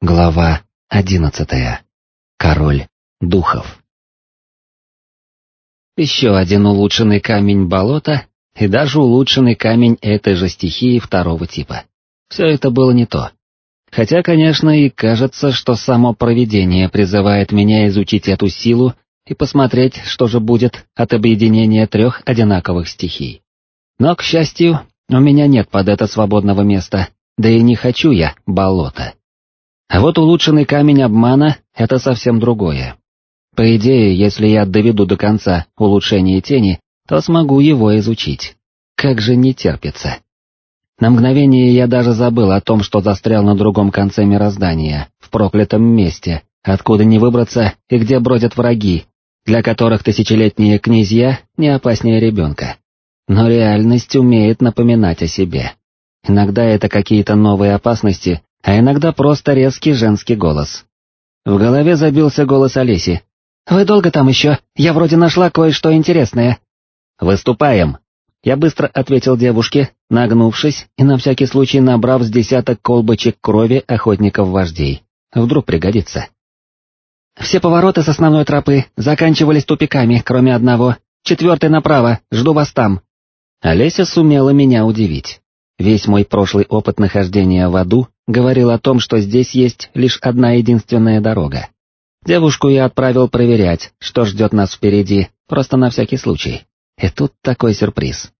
Глава одиннадцатая. Король духов. Еще один улучшенный камень болота и даже улучшенный камень этой же стихии второго типа. Все это было не то. Хотя, конечно, и кажется, что само провидение призывает меня изучить эту силу и посмотреть, что же будет от объединения трех одинаковых стихий. Но, к счастью, у меня нет под это свободного места, да и не хочу я болота. А вот улучшенный камень обмана — это совсем другое. По идее, если я доведу до конца улучшение тени, то смогу его изучить. Как же не терпится. На мгновение я даже забыл о том, что застрял на другом конце мироздания, в проклятом месте, откуда не выбраться и где бродят враги, для которых тысячелетние князья не опаснее ребенка. Но реальность умеет напоминать о себе. Иногда это какие-то новые опасности, а иногда просто резкий женский голос. В голове забился голос Олеси. «Вы долго там еще? Я вроде нашла кое-что интересное». «Выступаем!» Я быстро ответил девушке, нагнувшись и на всякий случай набрав с десяток колбочек крови охотников-вождей. Вдруг пригодится. Все повороты с основной тропы заканчивались тупиками, кроме одного. Четвертый направо, жду вас там. Олеся сумела меня удивить. Весь мой прошлый опыт нахождения в аду говорил о том, что здесь есть лишь одна единственная дорога. Девушку я отправил проверять, что ждет нас впереди, просто на всякий случай. И тут такой сюрприз.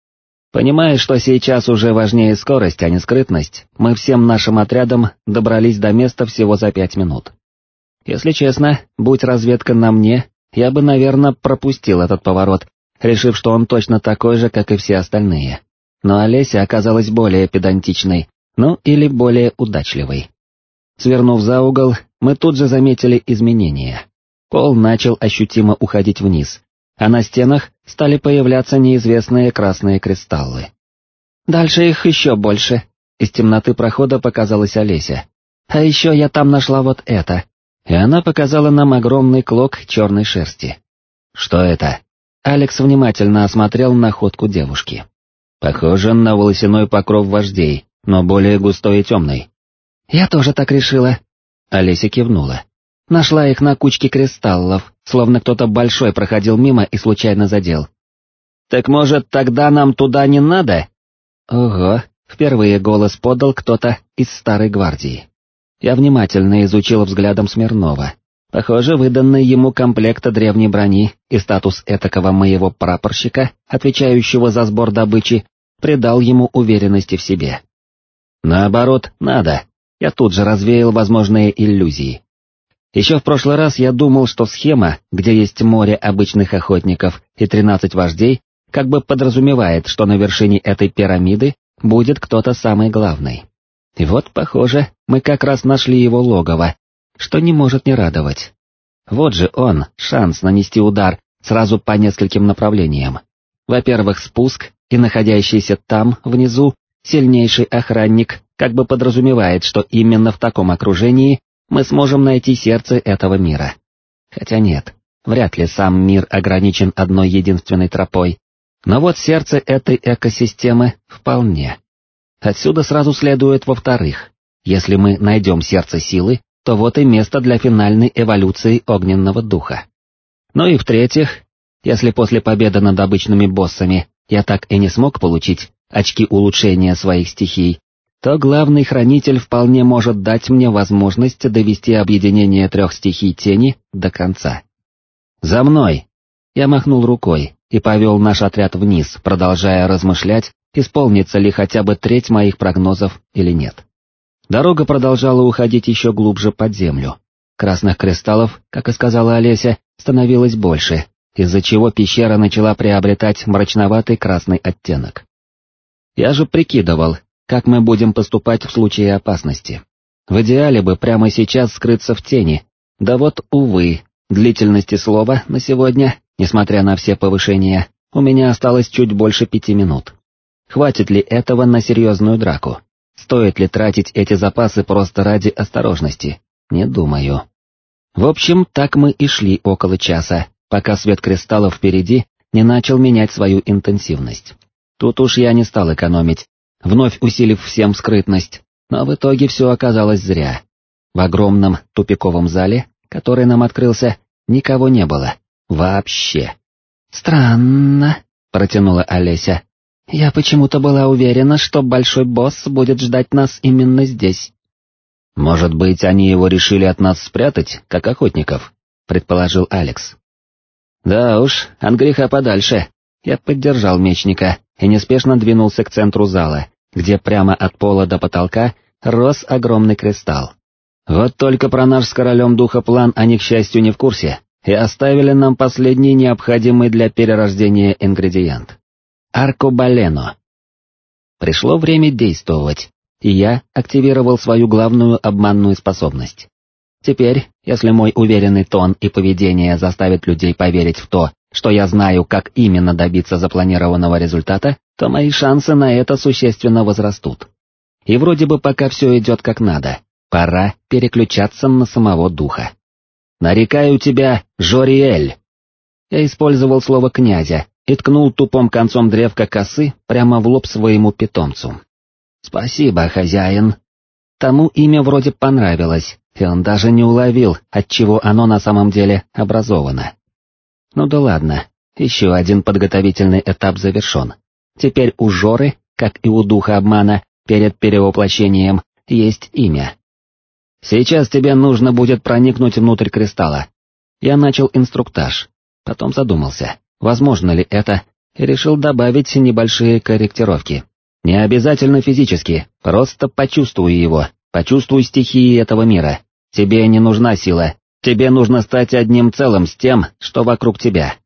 Понимая, что сейчас уже важнее скорость, а не скрытность, мы всем нашим отрядом добрались до места всего за пять минут. Если честно, будь разведка на мне, я бы, наверное, пропустил этот поворот, решив, что он точно такой же, как и все остальные но Олеся оказалась более педантичной, ну или более удачливой. Свернув за угол, мы тут же заметили изменения. Пол начал ощутимо уходить вниз, а на стенах стали появляться неизвестные красные кристаллы. Дальше их еще больше. Из темноты прохода показалась Олеся. А еще я там нашла вот это. И она показала нам огромный клок черной шерсти. Что это? Алекс внимательно осмотрел находку девушки. Похоже на волосяной покров вождей, но более густой и темный. «Я тоже так решила». Олеся кивнула. Нашла их на кучке кристаллов, словно кто-то большой проходил мимо и случайно задел. «Так может, тогда нам туда не надо?» Ого, впервые голос подал кто-то из старой гвардии. Я внимательно изучил взглядом Смирнова. Похоже, выданный ему комплекта древней брони и статус этакого моего прапорщика, отвечающего за сбор добычи, придал ему уверенности в себе. Наоборот, надо. Я тут же развеял возможные иллюзии. Еще в прошлый раз я думал, что схема, где есть море обычных охотников и тринадцать вождей, как бы подразумевает, что на вершине этой пирамиды будет кто-то самый главный. И вот, похоже, мы как раз нашли его логово, что не может не радовать. Вот же он, шанс нанести удар сразу по нескольким направлениям. Во-первых, спуск, и находящийся там, внизу, сильнейший охранник как бы подразумевает, что именно в таком окружении мы сможем найти сердце этого мира. Хотя нет, вряд ли сам мир ограничен одной единственной тропой, но вот сердце этой экосистемы вполне. Отсюда сразу следует во-вторых, если мы найдем сердце силы, то вот и место для финальной эволюции огненного духа. Ну и в-третьих, если после победы над обычными боссами я так и не смог получить очки улучшения своих стихий, то главный хранитель вполне может дать мне возможность довести объединение трех стихий тени до конца. «За мной!» Я махнул рукой и повел наш отряд вниз, продолжая размышлять, исполнится ли хотя бы треть моих прогнозов или нет. Дорога продолжала уходить еще глубже под землю. Красных кристаллов, как и сказала Олеся, становилось больше, из-за чего пещера начала приобретать мрачноватый красный оттенок. Я же прикидывал, как мы будем поступать в случае опасности. В идеале бы прямо сейчас скрыться в тени, да вот, увы, длительности слова на сегодня, несмотря на все повышения, у меня осталось чуть больше пяти минут. Хватит ли этого на серьезную драку? Стоит ли тратить эти запасы просто ради осторожности? Не думаю. В общем, так мы и шли около часа, пока свет кристаллов впереди не начал менять свою интенсивность. Тут уж я не стал экономить, вновь усилив всем скрытность, но в итоге все оказалось зря. В огромном тупиковом зале, который нам открылся, никого не было. Вообще. «Странно», — протянула Олеся. «Я почему-то была уверена, что большой босс будет ждать нас именно здесь». «Может быть, они его решили от нас спрятать, как охотников?» — предположил Алекс. «Да уж, от греха подальше». Я поддержал мечника и неспешно двинулся к центру зала, где прямо от пола до потолка рос огромный кристалл. Вот только про наш с королем духа план они, к счастью, не в курсе, и оставили нам последний необходимый для перерождения ингредиент. Аркобалено. Пришло время действовать, и я активировал свою главную обманную способность. Теперь, если мой уверенный тон и поведение заставят людей поверить в то, что я знаю, как именно добиться запланированного результата, то мои шансы на это существенно возрастут. И вроде бы пока все идет как надо, пора переключаться на самого духа. «Нарекаю тебя, Жориэль!» Я использовал слово «князя» и ткнул тупом концом древка косы прямо в лоб своему питомцу. «Спасибо, хозяин!» Тому имя вроде понравилось, и он даже не уловил, от чего оно на самом деле образовано. Ну да ладно, еще один подготовительный этап завершен. Теперь у Жоры, как и у духа обмана, перед перевоплощением, есть имя. Сейчас тебе нужно будет проникнуть внутрь кристалла. Я начал инструктаж, потом задумался, возможно ли это, и решил добавить небольшие корректировки. Не обязательно физически, просто почувствуй его, почувствуй стихии этого мира. Тебе не нужна сила, тебе нужно стать одним целым с тем, что вокруг тебя.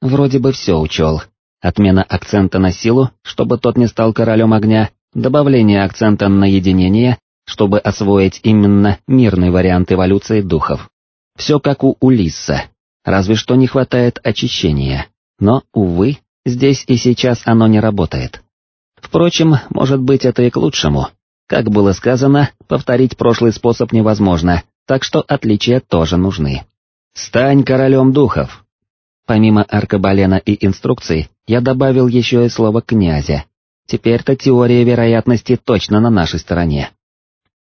Вроде бы все учел. Отмена акцента на силу, чтобы тот не стал королем огня, добавление акцента на единение, чтобы освоить именно мирный вариант эволюции духов. Все как у Улисса, разве что не хватает очищения, но, увы, здесь и сейчас оно не работает. Впрочем, может быть это и к лучшему. Как было сказано, повторить прошлый способ невозможно, так что отличия тоже нужны. «Стань королем духов!» Помимо аркабалена и инструкций, я добавил еще и слово «князя». Теперь-то теория вероятности точно на нашей стороне.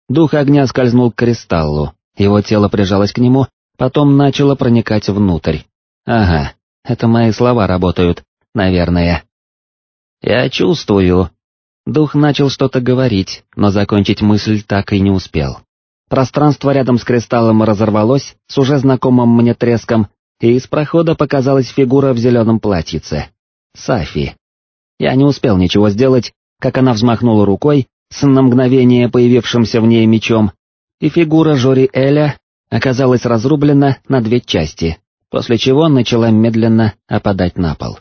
Дух огня скользнул к кристаллу, его тело прижалось к нему, потом начало проникать внутрь. Ага, это мои слова работают, наверное. «Я чувствую», Дух начал что-то говорить, но закончить мысль так и не успел. Пространство рядом с кристаллом разорвалось с уже знакомым мне треском, и из прохода показалась фигура в зеленом платьице. Сафи. Я не успел ничего сделать, как она взмахнула рукой, с на мгновение появившимся в ней мечом, и фигура Жори Эля оказалась разрублена на две части, после чего начала медленно опадать на пол.